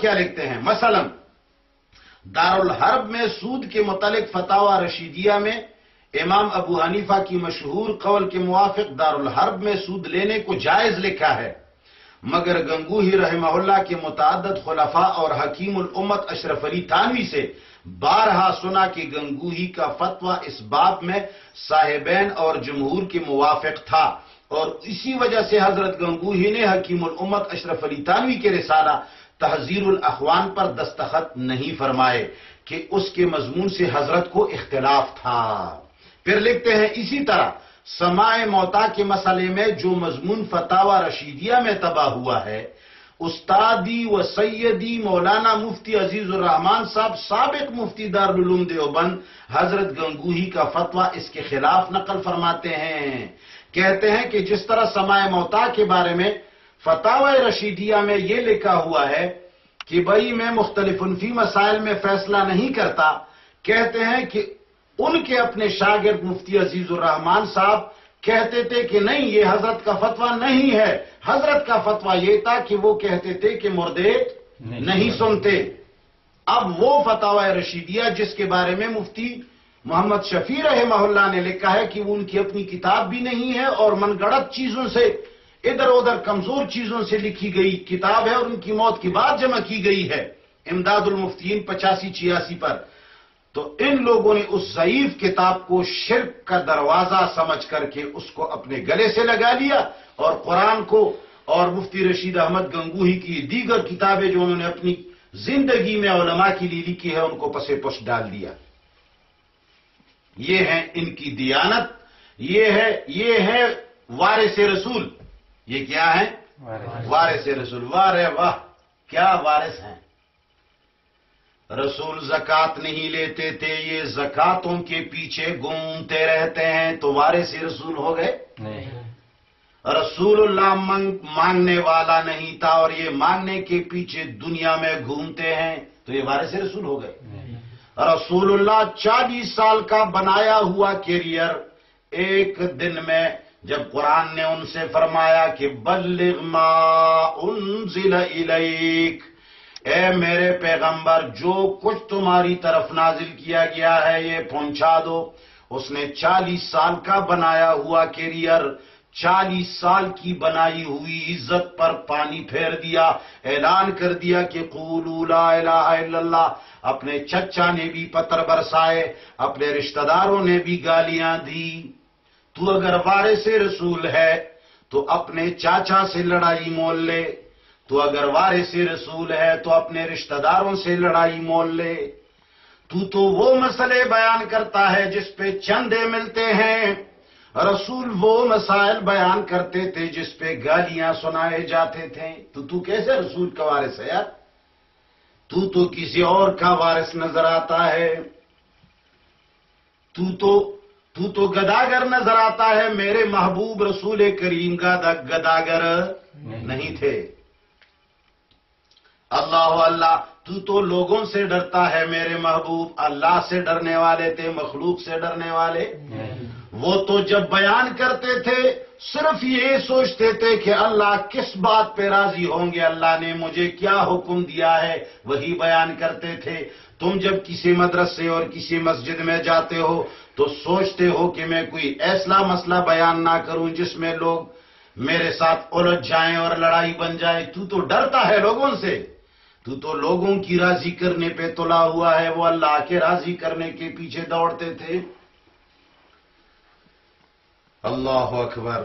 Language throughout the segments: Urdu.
کیا لکھتے ہیں؟ مثلا، دارالحرب میں سود کے متعلق فتح رشیدیہ میں امام ابو حنیفہ کی مشہور قول کے موافق دارالحرب میں سود لینے کو جائز لکھا ہے، مگر گنگوہی رحمہ اللہ کے متعدد خلفاء اور حکیم الامت اشرف علی تھانوی سے بارہا سنا کہ گنگوہی کا فتوہ اس باب میں صاحبین اور جمہور کے موافق تھا اور اسی وجہ سے حضرت گنگوہی نے حکیم الامت اشرف علی تانوی کے رسالہ تحذیر الاخوان پر دستخط نہیں فرمائے کہ اس کے مضمون سے حضرت کو اختلاف تھا۔ پھر لکھتے ہیں اسی طرح، سماع موتا کے مسئلے میں جو مضمون فتح رشیدیہ میں تباہ ہوا ہے، استادی و سیدی مولانا مفتی عزیز الرحمان صاحب سابق مفتی دارالعلوم دیوبند حضرت گنگوہی کا فتویٰ اس کے خلاف نقل فرماتے ہیں۔ کہتے ہیں کہ جس طرح سماع موتا کے بارے میں فتح رشیدیہ میں یہ لکھا ہوا ہے کہ بھائی میں مختلف انفی مسائل میں فیصلہ نہیں کرتا کہتے ہیں کہ ان کے اپنے شاگرد مفتی عزیز الرحمان صاحب کہتے تھے کہ نہیں یہ حضرت کا فتویٰ نہیں ہے۔ حضرت کا فتویٰ یہ تھا کہ وہ کہتے تھے کہ مردے نہیں سنتے۔ اب وہ فتح رشیدیہ جس کے بارے میں مفتی محمد شفیع رحمہ اللہ نے لکھا ہے کہ وہ ان کی اپنی کتاب بھی نہیں ہے اور من گڑت چیزوں سے ادھر ادھر کمزور چیزوں سے لکھی گئی کتاب ہے اور ان کی موت کی بات جمع کی گئی ہے۔ امداد المفتین پچاسی چھیاسی پر۔ تو ان لوگوں نے اس ضعیف کتاب کو شرک کا دروازہ سمجھ کر کے اس کو اپنے گلے سے لگا لیا اور قرآن کو اور مفتی رشید احمد گنگوہی کی دیگر کتابیں جو انہوں نے اپنی زندگی میں علماء کی لیلی کی ہے ان کو پسے پش ڈال دیا۔ یہ ہے ان کی دیانت، یہ ہے یہ ہے وارث رسول۔ یہ کیا ہے وارث. رسول وار واہ کیا وارث ہیں؟ رسول زکات نہیں لیتے تھے یہ زکاتوں کے پیچھے گھومتے رہتے ہیں تو وارث رسول ہو گئے؟ رسول اللہ مانگنے والا نہیں تھا اور یہ مانگنے کے پیچھے دنیا میں گھومتے ہیں تو یہ وارث رسول ہو گئے؟ رسول اللہ چالیس سال کا بنایا ہوا کیریئر ایک دن میں جب قرآن نے ان سے فرمایا کہ بلغ ما انزل الیک، اے میرے پیغمبر، جو کچھ تمہاری طرف نازل کیا گیا ہے، یہ پہنچا دو۔ اس نے چالیس سال کا بنایا ہوا کیریئر، چالیس سال کی بنائی ہوئی عزت پر پانی پھیر دیا، اعلان کر دیا کہ قولو لا الہ الا اللہ۔ اپنے چچا نے بھی پتر برسائے، اپنے رشتہ داروں نے بھی گالیاں دی۔ تو اگر وارث رسول ہے، تو اپنے چاچا سے لڑائی مول لے۔ تو اگر وارث رسول ہے، تو اپنے رشتہ داروں سے لڑائی مول لے۔ تو تو وہ مسئلے بیان کرتا ہے جس پہ چندے ملتے ہیں۔ رسول وہ مسائل بیان کرتے تھے جس پہ گالیاں سنائے جاتے تھے۔ تو تو کیسے رسول کا وارث ہے یار؟ تو تو کسی اور کا وارث نظر آتا ہے۔ تو تو تو تو گداگر نظر آتا ہے میرے محبوب رسول کریم کا گداگر نہیں تھے۔ اللہ اللہ تو تو لوگوں سے ڈرتا ہے میرے محبوب اللہ سے ڈرنے والے تھے مخلوق سے ڈرنے والے۔ وہ تو جب بیان کرتے تھے صرف یہ سوچتے تھے کہ اللہ کس بات پہ راضی ہوں گے؟ اللہ نے مجھے کیا حکم دیا ہے؟ وہی بیان کرتے تھے۔ تم جب کسی مدرسے اور کسی مسجد میں جاتے ہو تو سوچتے ہو کہ میں کوئی ایسا مسئلہ بیان نہ کروں جس میں لوگ میرے ساتھ الجھ جائیں اور لڑائی بن جائے۔ تو تو ڈرتا ہے لوگوں سے۔ تو تو لوگوں کی راضی کرنے پہ تلا ہوا ہے۔ وہ اللہ کے راضی کرنے کے پیچھے دوڑتے تھے۔ اللہ اکبر۔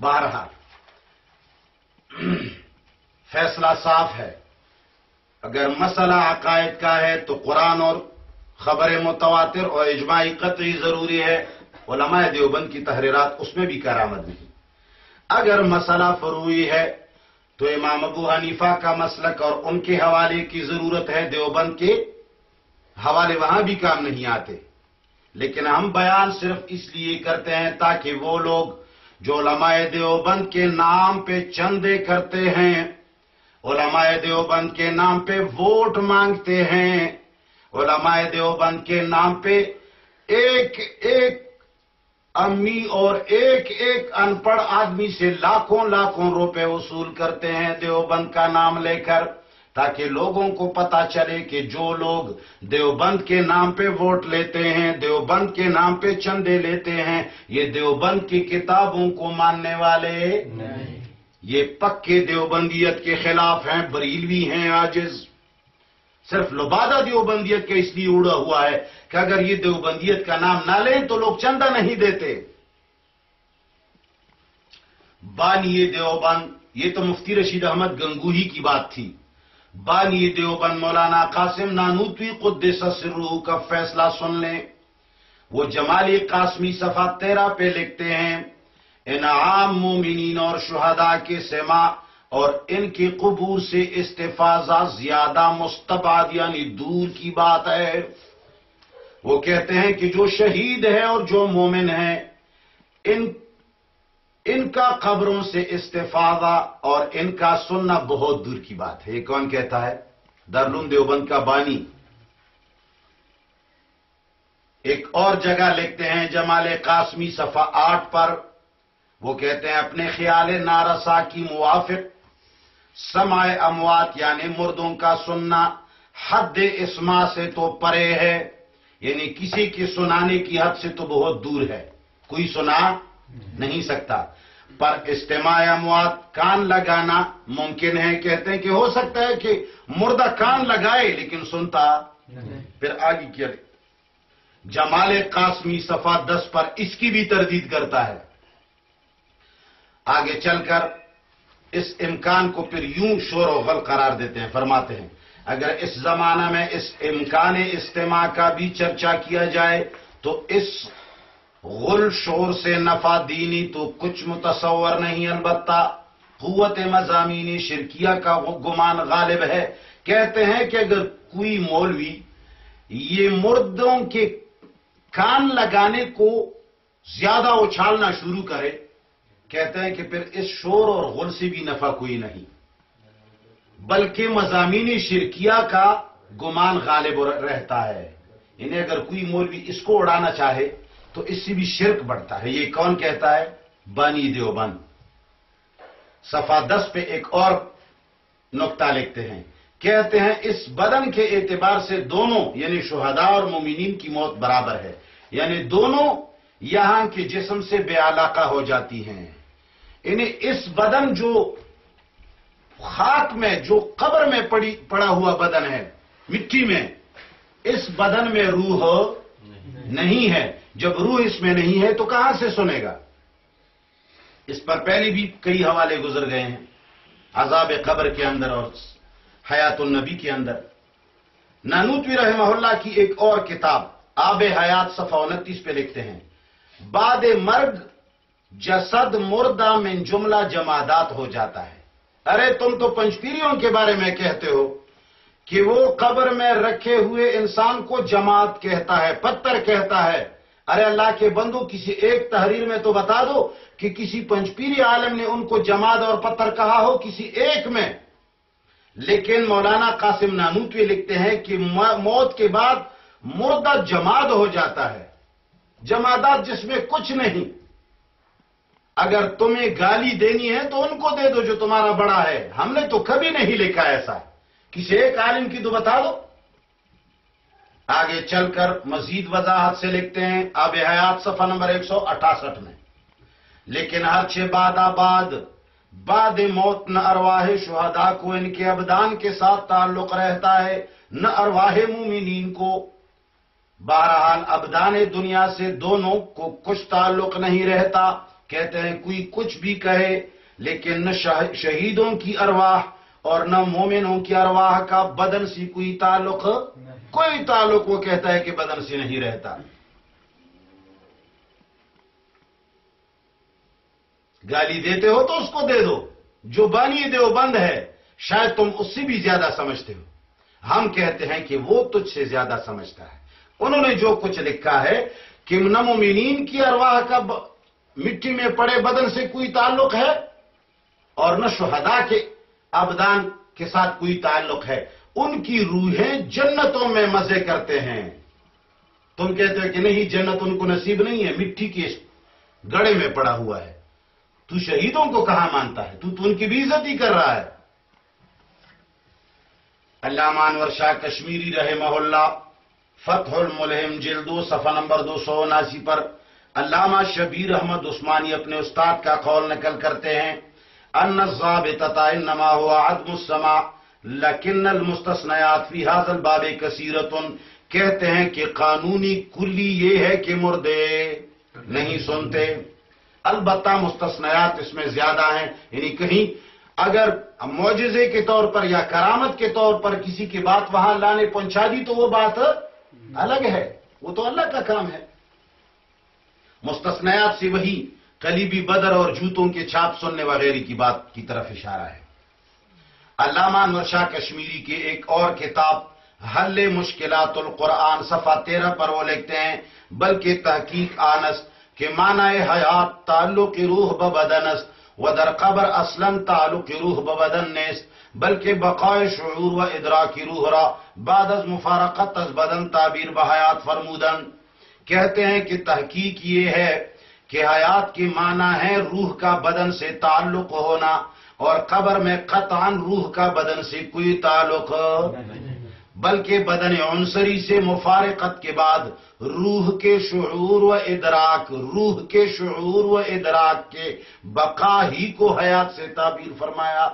بہرحال، فیصلہ صاف ہے۔ اگر مسئلہ عقائد کا ہے تو قرآن اور خبر متواتر اور اجماعی قطعی ضروری ہے۔ علماء دیوبند کی تحریرات اس میں بھی کرامت نہیں۔ اگر مسئلہ فروئی ہے تو امام ابو حنیفہ کا مسلک اور ان کے حوالے کی ضرورت ہے دیوبند کے حوالے وہاں بھی کام نہیں آتے۔ لیکن ہم بیان صرف اس لیے کرتے ہیں تاکہ وہ لوگ جو علماء دیوبند کے نام پہ چندے کرتے ہیں، علماء دیوبند کے نام پہ ووٹ مانگتے ہیں، علماء دیوبند کے نام پہ ایک ایک امی اور ایک ایک ان پڑھ آدمی سے لاکھوں لاکھوں روپے وصول کرتے ہیں دیوبند کا نام لے کر تاکہ لوگوں کو پتا چلے کہ جو لوگ دیوبند کے نام پہ ووٹ لیتے ہیں دیوبند کے نام پہ چندے لیتے ہیں یہ دیوبند کی کتابوں کو ماننے والے یہ پکے دیوبندیت کے خلاف ہیں بریلوی ہیں آجز۔ صرف لبادہ دیوبندیت کے اس لیے اڑا ہوا ہے کہ اگر یہ دیوبندیت کا نام نہ لیں تو لوگ چندہ نہیں دیتے۔ بانی دیوبند، یہ تو مفتی رشید احمد گنگوہی کی بات تھی۔ بانی دیوبند مولانا قاسم نانوتوی قدس سرو کا فیصلہ سن لیں۔ وہ جمالی قاسمی صفحہ تیرہ پہ لکھتے ہیں انعام مومنین اور شہداء کے سما اور ان کے قبور سے استفاضہ زیادہ مستباد یعنی دور کی بات ہے۔ وہ کہتے ہیں کہ جو شہید ہے اور جو مومن ہیں ان ان کا قبروں سے استفادہ اور ان کا سننا بہت دور کی بات ہے۔ یہ کون کہتا ہے؟ درلون دیوبند کا بانی۔ ایک اور جگہ لکھتے ہیں، جمال قاسمی صفحہ آٹھ پر۔ وہ کہتے ہیں، اپنے خیال نارسا کی موافق سماع اموات یعنی مردوں کا سننا حد اسما سے تو پرے ہے یعنی کسی کی سنانے کی حد سے تو بہت دور ہے۔ کوئی سنا نہیں سکتا۔ پر استماع اموات کان لگانا ممکن ہے۔ کہتے ہیں کہ ہو سکتا ہے کہ مردہ کان لگائے لیکن سنتا پھر آگے کیا جمال قاسمی صفا دس پر اس کی بھی تردید کرتا ہے۔ آگے چل کر اس امکان کو پھر یوں شور و غل قرار دیتے ہیں، فرماتے ہیں، اگر اس زمانہ میں اس امکان استماع کا بھی چرچا کیا جائے، تو اس غل شور سے نفع دینی تو کچھ متصور نہیں، البتہ قوت مضامینی شرکیہ کا گمان غالب ہے۔ کہتے ہیں کہ اگر کوئی مولوی یہ مردوں کے کان لگانے کو زیادہ اچھالنا شروع کرے کہتے ہیں کہ پھر اس شور اور غل سے بھی نفع کوئی نہیں، بلکہ مضامینی شرکیہ کا گمان غالب رہتا ہے۔ انہیں اگر کوئی مولوی اس کو اڑانا چاہے تو اس سے بھی شرک بڑھتا ہے۔ یہ کون کہتا ہے؟ بانی دیوبند۔ صفا دس پہ ایک اور نقطہ لکھتے ہیں۔ کہتے ہیں، اس بدن کے اعتبار سے دونوں یعنی شہداء اور مومنین کی موت برابر ہے۔ یعنی دونوں یہاں کے جسم سے بے علاقہ ہو جاتی ہیں۔ انہیں اس بدن جو خاک میں، جو قبر میں پڑی، پڑا ہوا بدن ہے، مٹی میں، اس بدن میں روح نہیں ہے۔ جب روح اس میں نہیں ہے تو کہاں سے سنے گا؟ اس پر پہلے بھی کئی حوالے گزر گئے ہیں۔ عذاب قبر کے اندر اور حیات النبی کے اندر۔ نانوتوی رحمہ اللہ کی ایک اور کتاب، آب حیات صفحہ انتیس پہ لکھتے ہیں۔ بعد مرگ جسد مردہ میں جملہ جمادات ہو جاتا ہے۔ ارے، تم تو پنچپیریوں کے بارے میں کہتے ہو کہ وہ قبر میں رکھے ہوئے انسان کو جماعت کہتا ہے، پتھر کہتا ہے۔ ارے، اللہ کے بندو، کسی ایک تحریر میں تو بتا دو کہ کسی پنچپیری عالم نے ان کو جماعت اور پتھر کہا ہو کسی ایک میں۔ لیکن مولانا قاسم نانوتوی لکھتے ہیں کہ موت کے بعد مردہ جماعت ہو جاتا ہے۔ جمادات جس میں کچھ نہیں۔ اگر تمہیں گالی دینی ہے تو ان کو دے دو جو تمہارا بڑا ہے۔ ہم نے تو کبھی نہیں لکھا ایسا۔ کسی ایک عالم کی تو بتا دو۔ آگے چل کر مزید وضاحت سے لکھتے ہیں۔ آب حیات صفحہ نمبر ایک سو اٹھاسٹھ میں۔ لیکن ہر چھ باد آباد، بعد موت نہ ارواہ شہداء کو ان کے ابدان کے ساتھ تعلق رہتا ہے، نہ ارواہ مومنین کو۔ بہرحال ابدان دنیا سے دونوں کو کچھ تعلق نہیں رہتا۔ کہتے ہیں کوئی کچھ بھی کہے لیکن نہ شہیدوں کی ارواح اور نہ مومنوں کی ارواح کا بدن سے کوئی تعلق کوئی تعلق وہ کہتا ہے کہ بدن سے نہیں رہتا۔ گالی دیتے ہو تو اس کو دے دو۔ جو بانی دیو بند ہے۔ شاید تم اس سے بھی زیادہ سمجھتے ہو۔ ہم کہتے ہیں کہ وہ تجھ سے زیادہ سمجھتا ہے۔ انہوں نے جو کچھ لکھا ہے کہ نمومنین کی ارواح کا مٹی میں پڑے بدن سے کوئی تعلق ہے؟ اور نہ شہدا کے ابدان کے ساتھ کوئی تعلق ہے۔ ان کی روحیں جنتوں میں مزے کرتے ہیں۔ تم کہتے ہو کہ نہیں، جنت ان کو نصیب نہیں ہے، مٹی کے گڑے میں پڑا ہوا ہے۔ تو شہیدوں کو کہاں مانتا ہے؟ تو تو ان کی بھی عزت ہی کر رہا ہے۔ علامہ انور شاہ کشمیری رہے محلہ فتح الملہم جلدو صفحہ نمبر دو سو اناسی پر علامہ شبیر احمد عثمانی اپنے استاد کا قول نقل کرتے ہیں، ان الضابطتا انما ہوا عدم السماع، لکن المستثنیات فی حاضر الباب کثیرتن، کہتے ہیں کہ قانونی کلی یہ ہے کہ مردے نہیں سنتے۔ البتہ مستثنیات اس میں زیادہ ہیں یعنی کہیں اگر معجزے کے طور پر یا کرامت کے طور پر کسی کی بات وہاں لانے پہنچا دی تو وہ بات الگ ہے، وہ تو اللہ کا کام ہے۔ مستثنیات سے وہی قلیبی بدر اور جوتوں کے چھاپ سننے وغیرہ کی بات کی طرف اشارہ ہے۔ علامہ نرشا کشمیری کے ایک اور کتاب حل مشکلات القرآن صفحہ تیرہ پر وہ لکھتے ہیں، بلکہ تحقیق آنس کہ معنی حیات تعلق روح ببدنس و در قبر اصلا تعلق روح ببدن نیست، بلکہ بقائے شعور و ادراک روح را بعد از مفارقت از بدن تعبیر بحیات فرمودن۔ کہتے ہیں کہ تحقیق یہ ہے کہ حیات کی معنی ہے روح کا بدن سے تعلق ہونا اور قبر میں قطعا روح کا بدن سے کوئی تعلق بلکہ بدن عنصری سے مفارقت کے بعد روح کے شعور و ادراک، روح کے شعور و ادراک کے بقا ہی کو حیات سے تعبیر فرمایا۔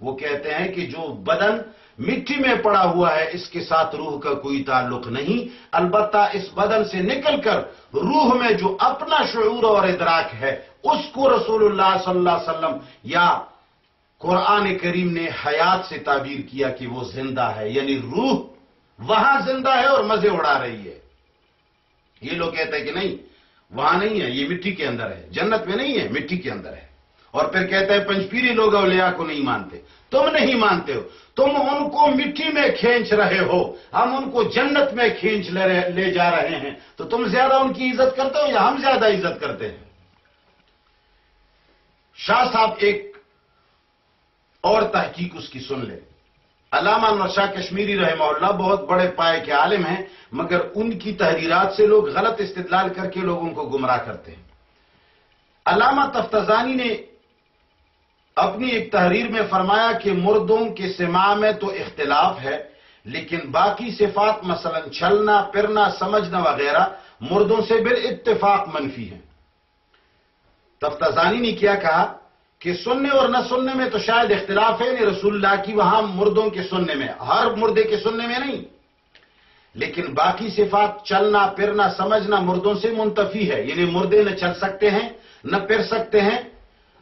وہ کہتے ہیں کہ جو بدن مٹی میں پڑا ہوا ہے، اس کے ساتھ روح کا کوئی تعلق نہیں۔ البتہ اس بدن سے نکل کر روح میں جو اپنا شعور اور ادراک ہے، اس کو رسول اللہ صلی اللہ علیہ وسلم یا قرآن کریم نے حیات سے تعبیر کیا کہ وہ زندہ ہے۔ یعنی روح وہاں زندہ ہے اور مزے اڑا رہی ہے۔ یہ لوگ کہتے ہیں کہ نہیں، وہاں نہیں ہے، یہ مٹی کے اندر ہے۔ جنت میں نہیں ہے، مٹی کے اندر ہے۔ اور پھر کہتے ہیں پنچپیری لوگ اولیاء کو نہیں مانتے۔ تم نہیں مانتے ہو۔ تم ان کو مٹی میں کھینچ رہے ہو۔ ہم ان کو جنت میں کھینچ لے جا رہے ہیں۔ تو تم زیادہ ان کی عزت کرتے ہو یا ہم زیادہ عزت کرتے ہیں؟ شاہ صاحب ایک اور تحقیق اس کی سن لے۔ علامہ انور شاہ کشمیری رحمہ اللہ بہت بڑے پائے کے عالم ہیں، مگر ان کی تحریرات سے لوگ غلط استدلال کر کے لوگوں کو گمراہ کرتے ہیں۔ علامہ تفتزانی نے اپنی ایک تحریر میں فرمایا کہ مردوں کے سما میں تو اختلاف ہے، لیکن باقی صفات مثلا چھلنا پرنا سمجھنا وغیرہ مردوں سے بال اتفاق منفی ہیں۔ تفتزانی نے کیا کہا کہ سننے اور نہ سننے میں تو شاید اختلاف ہے نہیں رسول اللہ کی وہاں مردوں کے سننے میں، ہر مردے کے سننے میں نہیں۔ لیکن باقی صفات چلنا، پھرنا، سمجھنا مردوں سے منتفی ہے یعنی مردے نہ چل سکتے ہیں، نہ پھر سکتے ہیں،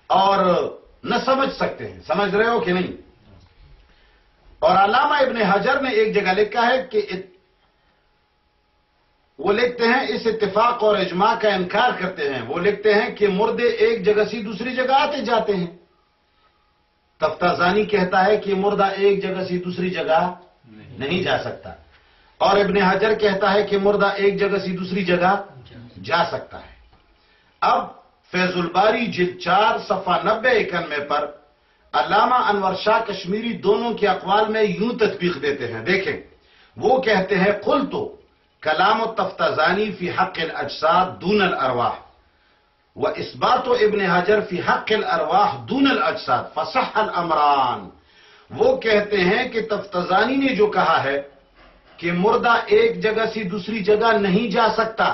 اور نہ سمجھ سکتے ہیں۔ سمجھ رہے ہو کہ نہیں؟ اور علامہ ابن حجر نے ایک جگہ لکھا ہے کہ وہ لکھتے ہیں، اس اتفاق اور اجماع کا انکار کرتے ہیں۔ وہ لکھتے ہیں کہ مردے ایک جگہ سے دوسری جگہ آتے جاتے ہیں۔ تفتازانی کہتا ہے کہ مردہ ایک جگہ سے دوسری جگہ نہیں جا سکتا۔ اور ابن حجر کہتا ہے کہ مردہ ایک جگہ سے دوسری جگہ جا سکتا ہے۔ اب فیض الباری جلد چار، صفحہ نبے اکانوے پر علامہ انور شاہ کشمیری دونوں کے اقوال میں یوں تطبیق دیتے ہیں۔ دیکھیں، وہ کہتے ہیں قل تو کلام و تفتازانی فی حق الاجساد دون الارواح و اسبات و ابن حجر فی حق الارواح دون الاجساد، فصح الامران۔ وہ کہتے ہیں کہ تفتزانی نے جو کہا ہے کہ مردہ ایک جگہ سے دوسری جگہ نہیں جا سکتا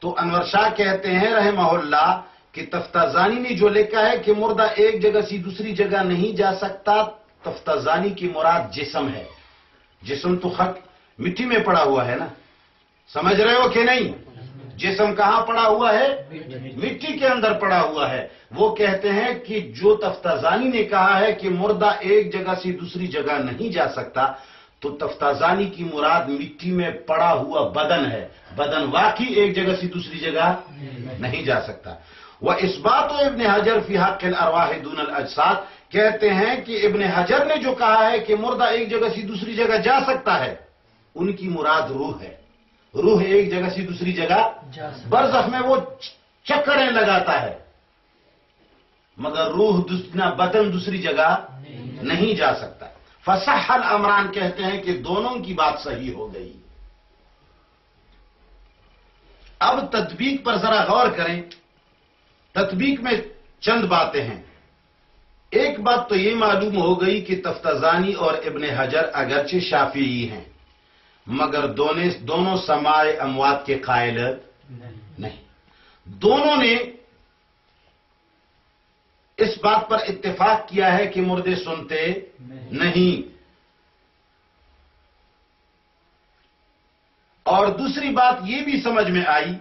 تو انور شاہ کہتے ہیں رحمہ اللہ کہ تفتازانی نے جو لکھا ہے کہ مردہ ایک جگہ سے دوسری جگہ نہیں جا سکتا، تفتازانی کی مراد جسم ہے۔ جسم تو خط مٹی میں پڑا ہوا ہے نا؟ سمجھ رہے ہو کہ نہیں؟ جسم کہاں پڑا ہوا ہے؟ مٹی کے اندر پڑا ہوا ہے۔ وہ کہتے ہیں کہ جو تفتازانی نے کہا ہے کہ مردہ ایک جگہ سے دوسری جگہ نہیں جا سکتا تو تفتازانی کی مراد مٹی میں پڑا ہوا بدن ہے۔ بدن واقعی ایک جگہ سے دوسری جگہ نہیں جا سکتا۔ وہ اس بات ابن حجر فی حق الارواح دون الاجساد کہتے ہیں کہ ابن حجر نے جو کہا ہے کہ مردہ ایک جگہ سے دوسری جگہ جا سکتا ہے ان کی مراد روح ہے۔ روح ایک جگہ سے دوسری جگہ برزخ میں وہ چکریں لگاتا ہے۔ مگر روح بدن دوسری جگہ نہیں جا سکتا۔ فصح الامران کہتے ہیں کہ دونوں کی بات صحیح ہو گئی۔ اب تطبیق پر ذرا غور کریں۔ تطبیق میں چند باتیں ہیں۔ ایک بات تو یہ معلوم ہو گئی کہ تفتزانی اور ابن حجر اگرچہ شافعی ہیں مگر دونوں سماع اموات کے قائل نہیں۔ دونوں نے اس بات پر اتفاق کیا ہے کہ مردے سنتے نہیں۔ اور دوسری بات یہ بھی سمجھ میں آئی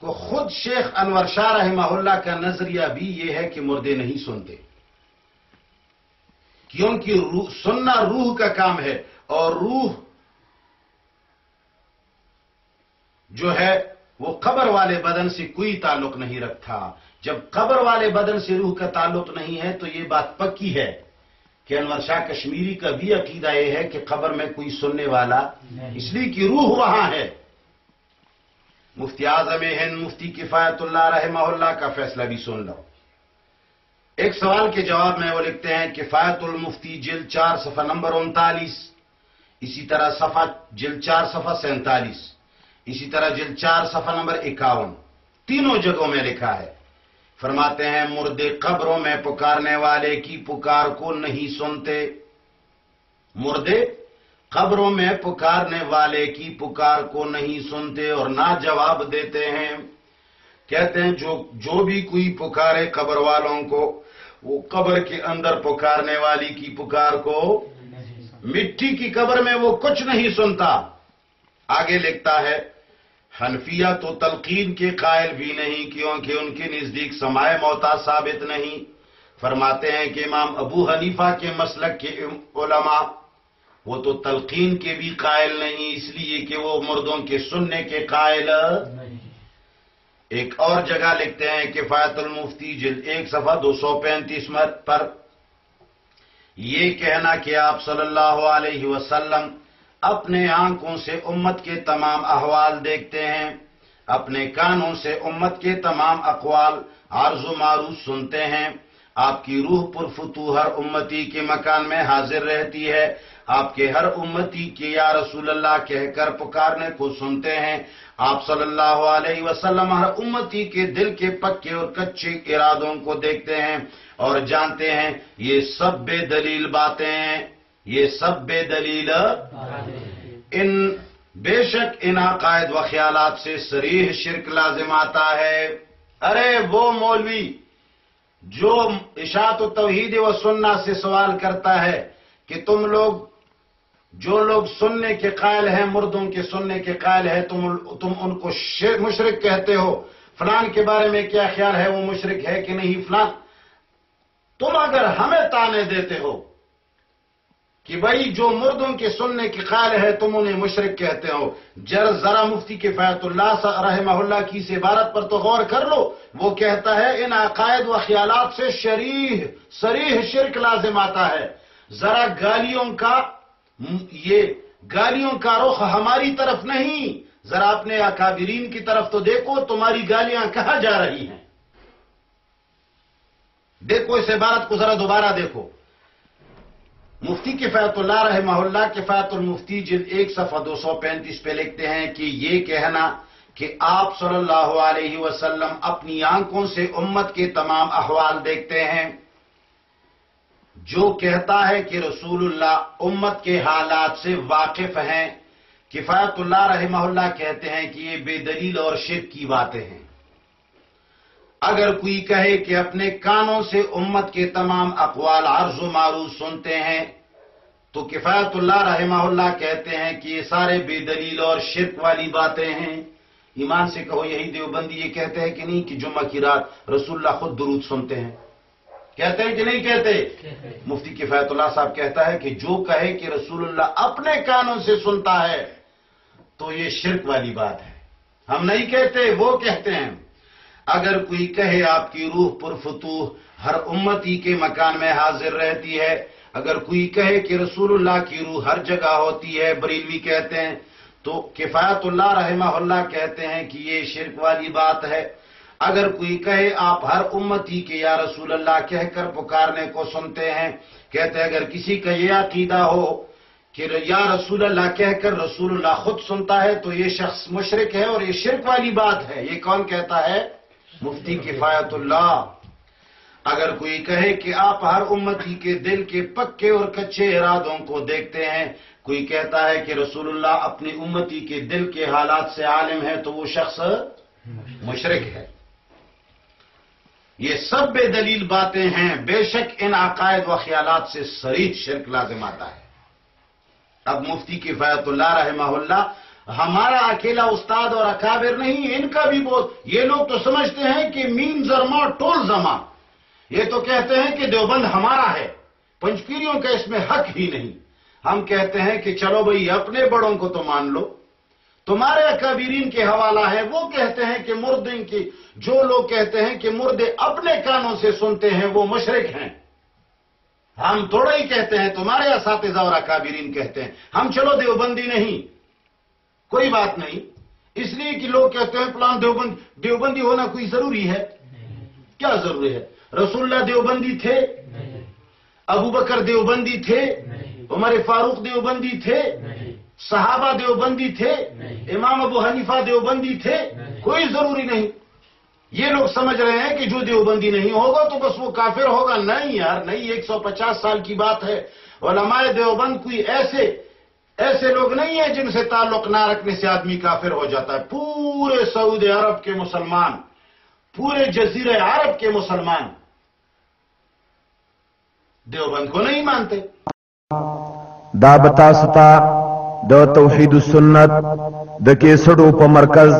کہ خود شیخ انور شاہ رحمہ اللہ کا نظریہ بھی یہ ہے کہ مردے نہیں سنتے۔ کیونکہ سننا روح کا کام ہے اور روح جو ہے وہ قبر والے بدن سے کوئی تعلق نہیں رکھتا۔ جب قبر والے بدن سے روح کا تعلق نہیں ہے تو یہ بات پکی ہے کہ انور شاہ کشمیری کا بھی عقیدہ یہ ہے کہ قبر میں کوئی سننے والا اس لیے کہ روح وہاں ہے۔ مفتی اعظم ہند مفتی کفایت اللہ رحمہ اللہ کا فیصلہ بھی سن لو۔ ایک سوال کے جواب میں وہ لکھتے ہیں کفایت المفتی جل چار صفحہ نمبر انتالیس۔ اسی طرح صفحہ جل چار صفحہ سینتالیس۔ اسی طرح جل چار صفحہ نمبر اکاون۔ تینوں جگہوں میں لکھا ہے۔ فرماتے ہیں، مردے قبروں میں پکارنے والے کی پکار کو نہیں سنتے۔ مردے قبروں میں پکارنے والے کی پکار کو نہیں سنتے اور نہ جواب دیتے ہیں۔ کہتے ہیں، جو جو بھی کوئی پکارے قبر والوں کو، وہ قبر کے اندر پکارنے والی کی پکار کو مٹی کی قبر میں وہ کچھ نہیں سنتا۔ آگے لکھتا ہے حنفیہ تو تلقین کے قائل بھی نہیں کیونکہ ان کے نزدیک سمائے موتا ثابت نہیں۔ فرماتے ہیں کہ امام ابو حنیفہ کے مسلک کے علماء وہ تو تلقین کے بھی قائل نہیں اس لیے کہ وہ مردوں کے سننے کے قائل۔ ایک اور جگہ لکھتے ہیں کفایت المفتی جلد ایک صفحہ دو سو پینتیس پر یہ کہنا کہ آپ صلی اللہ علیہ وسلم اپنے آنکھوں سے امت کے تمام احوال دیکھتے ہیں، اپنے کانوں سے امت کے تمام اقوال عرض و معروف سنتے ہیں۔ آپ کی روح پر فتو ہر امتی کے مکان میں حاضر رہتی ہے۔ آپ کے ہر امتی کے یا رسول اللہ کہہ کر پکارنے کو سنتے ہیں۔ آپ صلی اللہ علیہ وسلم ہر امتی کے دل کے پکے اور کچے ارادوں کو دیکھتے ہیں اور جانتے ہیں یہ سب بے دلیل باتیں ہیں۔ یہ سب بے دلیل ان بے شک ان عقائد و خیالات سے سریح شرک لازم آتا ہے۔ ارے وہ مولوی جو اشاعت و توحید و سننا سے سوال کرتا ہے کہ تم لوگ جو لوگ سننے کے قائل ہیں مردوں کے سننے کے قائل ہے تم تم ان کو مشرق کہتے ہو۔ فلان کے بارے میں کیا خیال ہے؟ وہ مشرق ہے کہ نہیں؟ فلان تم اگر ہمیں تانے دیتے ہو کہ بھائی جو مردوں کے سننے کے قائل ہے تم انہیں مشرق کہتے ہو۔ جر ذرا مفتی کے فیت اللہ رحمہ اللہ کی سے عبارت پر تو غور کر لو۔ وہ کہتا ہے، ان عقائد و خیالات سے شریح سریح شرک لازم آتا ہے۔ ذرا گالیوں کا، یہ گالیوں کا رخ ہماری طرف نہیں۔ ذرا اپنے اکابرین کی طرف تو دیکھو، تمہاری گالیاں کہاں جا رہی ہیں۔ دیکھو اس عبارت کو، ذرا دوبارہ دیکھو۔ مفتی کفایت اللہ رحمہ اللہ، کفایت المفتی جلد ایک، صفحہ دو سو پینتیس پہ لکھتے ہیں کہ یہ کہنا کہ آپ صلی اللہ علیہ وسلم اپنی آنکھوں سے امت کے تمام احوال دیکھتے ہیں، جو کہتا ہے کہ رسول اللہ امت کے حالات سے واقف ہیں۔ کفایت اللہ رحمہ اللہ کہتے ہیں کہ یہ بے دلیل اور شرک کی باتیں ہیں۔ اگر کوئی کہے کہ اپنے کانوں سے امت کے تمام اقوال عرض و معروف سنتے ہیں، تو کفایت اللہ رحمہ اللہ کہتے ہیں کہ یہ سارے بے دلیل اور شرک والی باتیں ہیں۔ ایمان سے کہو یہی دیوبندی یہ کہتے ہیں کہ نہیں کہ جمعہ کی رات رسول اللہ خود درود سنتے ہیں۔ کہتے ہیں کہ نہیں کہتے؟ مفتی کفایت اللہ صاحب کہتا ہے کہ جو کہے کہ رسول اللہ اپنے کانوں سے سنتا ہے، تو یہ شرک والی بات ہے۔ ہم نہیں کہتے، وہ کہتے ہیں۔ اگر کوئی کہے آپ کی روح پر فتوح ہر امتی کے مکان میں حاضر رہتی ہے۔ اگر کوئی کہے کہ رسول اللہ کی روح ہر جگہ ہوتی ہے، بریلوی کہتے ہیں، تو کفایت اللہ رحمہ اللہ کہتے ہیں کہ یہ شرک والی بات ہے۔ اگر کوئی کہے آپ ہر امتی کے یا رسول اللہ کہہ کر پکارنے کو سنتے ہیں، کہتے ہیں اگر کسی کا یہ عقیدہ ہو کہ یا رسول اللہ کہہ کر رسول اللہ خود سنتا ہے، تو یہ شخص مشرک ہے اور یہ شرک والی بات ہے۔ یہ کون کہتا ہے؟ مفتی کفایت اللہ، اگر کوئی کہے کہ آپ ہر امتی کے دل کے پکے اور کچے ارادوں کو دیکھتے ہیں، کوئی کہتا ہے کہ رسول اللہ اپنی امتی کے دل کے حالات سے عالم ہے تو وہ شخص مشرک ہے۔ یہ سب بے دلیل باتیں ہیں، بے شک ان عقائد و خیالات سے سریت شرک لازم آتا ہے۔ اب مفتی کفایت اللہ رحمہ اللہ ہمارا اکیلا استاد اور اکابر نہیں، ان کا بھی بہت یہ لوگ تو سمجھتے ہیں کہ مین زرما، ٹول زما یہ تو کہتے ہیں کہ دیوبند ہمارا ہے۔ پنچپیریوں کا اس میں حق ہی نہیں۔ ہم کہتے ہیں کہ چلو بھئی اپنے بڑوں کو تو مان لو۔ تمہارے اکابرین کے حوالہ ہے، وہ کہتے ہیں کہ مردے کی، جو لوگ کہتے ہیں کہ مردے اپنے کانوں سے سنتے ہیں، وہ مشرق ہیں۔ ہم تھوڑا ہی کہتے ہیں، تمہارے اساتذہ اور اکابرین کہتے ہیں۔ ہم چلو دیوبندی نہیں۔ کوئی بات نہیں۔ اس لیے کہ لوگ کہتے ہیں پلان دیوبند دیوبندی ہونا کوئی ضروری ہے؟ کیا ضروری ہے؟ رسول اللہ دیوبندی تھے؟ ابو بکر دیوبندی تھے؟ عمر فاروق دیوبندی تھے؟ صحابہ دیوبندی تھے؟ امام ابو حنیفہ دیوبندی تھے؟ کوئی ضروری نہیں۔ یہ لوگ سمجھ رہے ہیں کہ جو دیوبندی نہیں ہوگا تو بس وہ کافر ہوگا۔ نہیں یار، نہیں، ایک سو پچاس سال کی بات ہے۔ علماء دیوبند کوئی ایسے ایسے لوگ نہیں ہیں جن سے تعلق نہ رکھنے سے آدمی کافر ہو جاتا ہے۔ پورے سعود عرب کے مسلمان، پورے جزیر عرب کے مسلمان دیوبند کو نہیں مانتے۔ دا بتا ستا د توحید السنت د کیسٹو په مرکز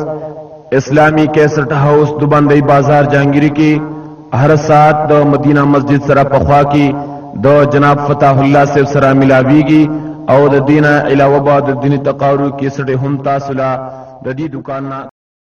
اسلامی کیسٹ ہاؤس دوبندی بازار جہانگیری کی، ہر سات د مدینہ مسجد سرا پخوا کی د جناب فتح اللہ سے سرا ملاویگی او د دینه علاوه بعد د دین تقارو کې سړې هم تاسو لا د دې دکان